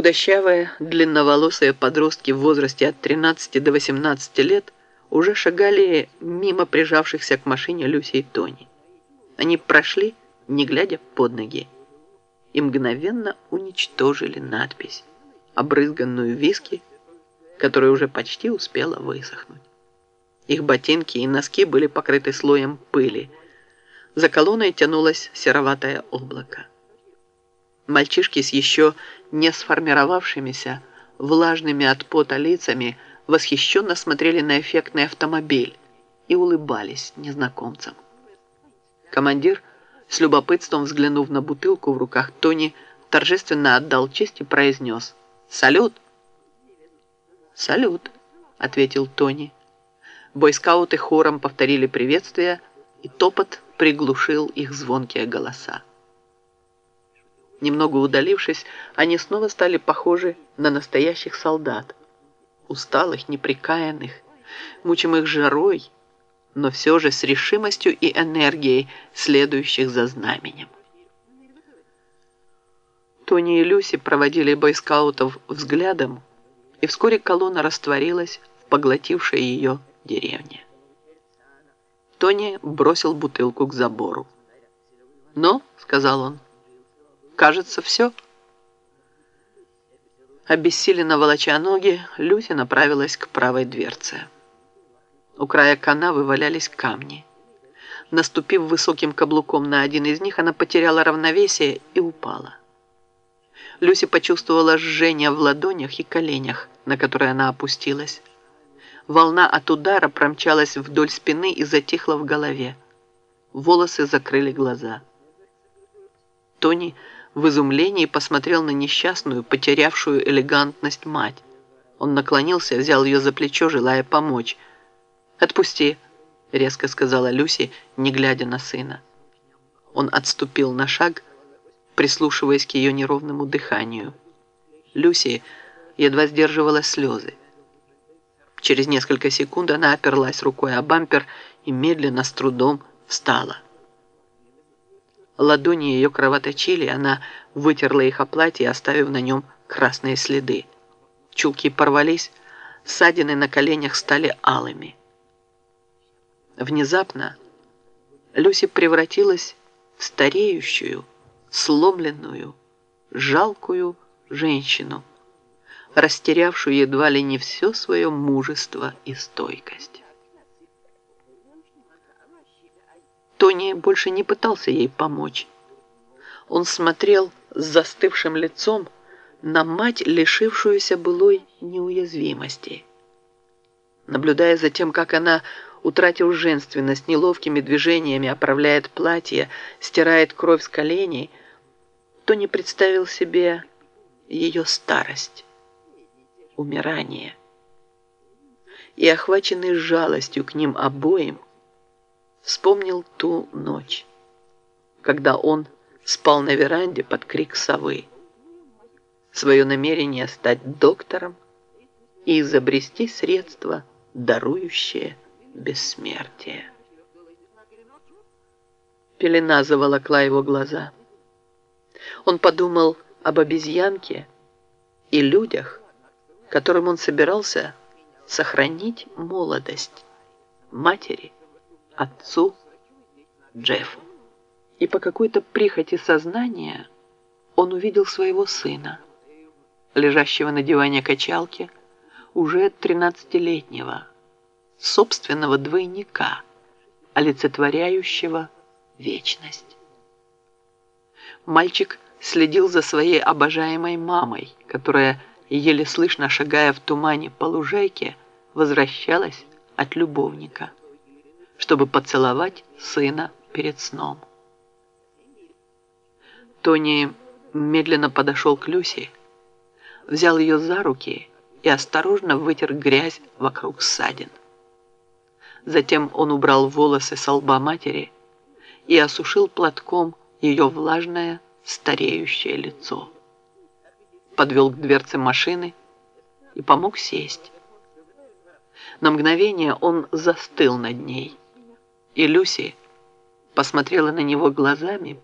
Худощавые, длинноволосые подростки в возрасте от 13 до 18 лет уже шагали мимо прижавшихся к машине Люси и Тони. Они прошли, не глядя под ноги, и мгновенно уничтожили надпись, обрызганную виски, которая уже почти успела высохнуть. Их ботинки и носки были покрыты слоем пыли. За колонной тянулось сероватое облако. Мальчишки с еще не сформировавшимися, влажными от пота лицами, восхищенно смотрели на эффектный автомобиль и улыбались незнакомцам. Командир, с любопытством взглянув на бутылку в руках Тони, торжественно отдал честь и произнес «Салют!» «Салют!» — ответил Тони. Бойскауты хором повторили приветствие, и топот приглушил их звонкие голоса. Немного удалившись, они снова стали похожи на настоящих солдат. Усталых, неприкаянных, мучимых жарой, но все же с решимостью и энергией, следующих за знаменем. Тони и Люси проводили бойскаутов взглядом, и вскоре колонна растворилась в поглотившей ее деревне. Тони бросил бутылку к забору. «Ну», — сказал он, — Кажется, все. Обессиленно волоча ноги, Люся направилась к правой дверце. У края канавы валялись камни. Наступив высоким каблуком на один из них, она потеряла равновесие и упала. Люси почувствовала жжение в ладонях и коленях, на которые она опустилась. Волна от удара промчалась вдоль спины и затихла в голове. Волосы закрыли глаза. Тони в изумлении посмотрел на несчастную, потерявшую элегантность мать. Он наклонился, взял ее за плечо, желая помочь. «Отпусти», — резко сказала Люси, не глядя на сына. Он отступил на шаг, прислушиваясь к ее неровному дыханию. Люси едва сдерживала слезы. Через несколько секунд она оперлась рукой о бампер и медленно, с трудом встала. Ладони ее кровоточили, она вытерла их о платье, оставив на нем красные следы. Чулки порвались, ссадины на коленях стали алыми. Внезапно Люси превратилась в стареющую, сломленную, жалкую женщину, растерявшую едва ли не все свое мужество и стойкость. Тони больше не пытался ей помочь. Он смотрел с застывшим лицом на мать, лишившуюся былой неуязвимости. Наблюдая за тем, как она, утратив женственность, неловкими движениями оправляет платье, стирает кровь с коленей, Тони представил себе ее старость, умирание. И, охваченный жалостью к ним обоим, вспомнил ту ночь, когда он спал на веранде под крик совы. Свое намерение стать доктором и изобрести средства, дарующее бессмертие. Пелена заволокла его глаза. Он подумал об обезьянке и людях, которым он собирался сохранить молодость матери, отцу Джеффу. И по какой-то прихоти сознания он увидел своего сына, лежащего на диване качалки, уже тринадцатилетнего, собственного двойника, олицетворяющего вечность. Мальчик следил за своей обожаемой мамой, которая, еле слышно шагая в тумане по лужайке, возвращалась от любовника чтобы поцеловать сына перед сном. Тони медленно подошел к Люси, взял ее за руки и осторожно вытер грязь вокруг ссадин. Затем он убрал волосы с лба матери и осушил платком ее влажное, стареющее лицо. Подвел к дверце машины и помог сесть. На мгновение он застыл над ней, и Люси посмотрела на него глазами,